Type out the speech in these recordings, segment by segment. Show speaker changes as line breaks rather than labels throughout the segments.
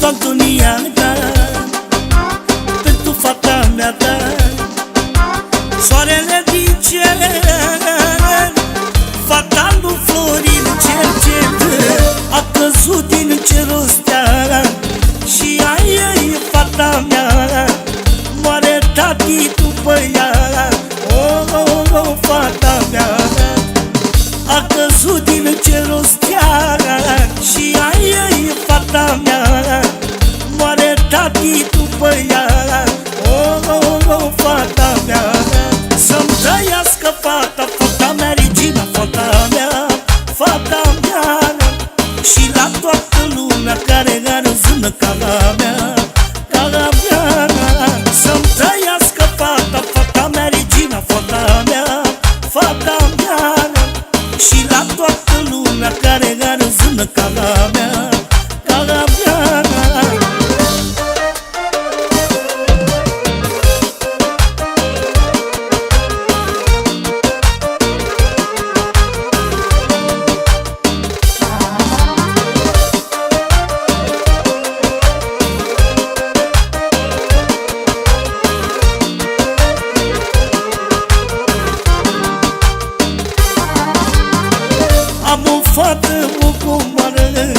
toată dunia ta Pentru fata mea ta. Soarele din cer Fata lui Florin cel cel A căzut din cerul stea Și aia e fata mea. Moare tati după ea tati după ea Oh, oh, oh, fata mea. Să-mi trăiască fata, fata mea, regina, fata mea Fata mea. Și la toată lumea care are zână ca la mea Ca la mea. Să-mi trăiască fata, fata mea, regina, fata mea Fata mea. Și la toată lumea care are zână ca la mea Ca la mea fată, o comoară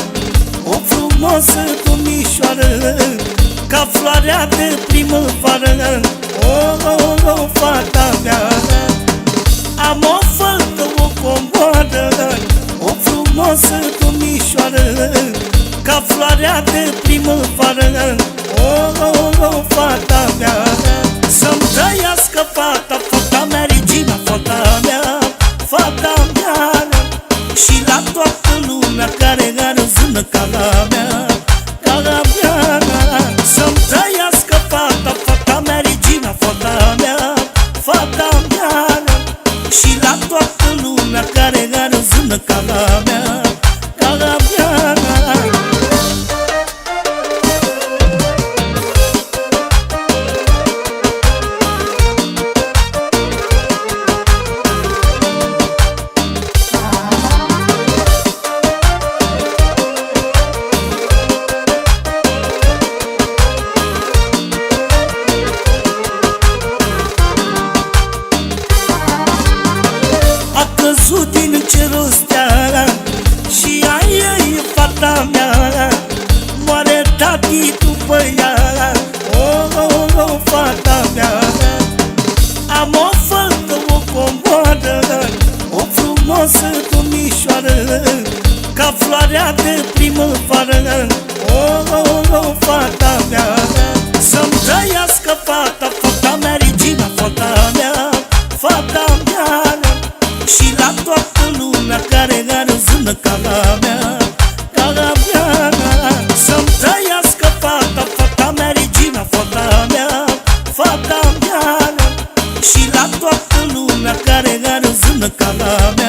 O frumoasă domnișoară Ca floarea de primăvară. O, o, o, fata mea Am o fată, o comoară O frumoasă domnișoară Ca floarea de primăvară. O, o, o, fata mea Să-mi trăiască lumea care are zână ca la mea Ca la mea Să-mi trăiască fata, fata mea, regina, fata mea Fata mea Și la toată lumea care are zână ca la mea A căzut din cerul stea Și aia e fata mea Moare tati după ea Oh, oh, oh, fata mea Am o fată, o comoară O frumoasă domnișoară Ca floarea de primăvară. Oh, oh, oh, fata mea Să-mi trăiască fata, fata Fata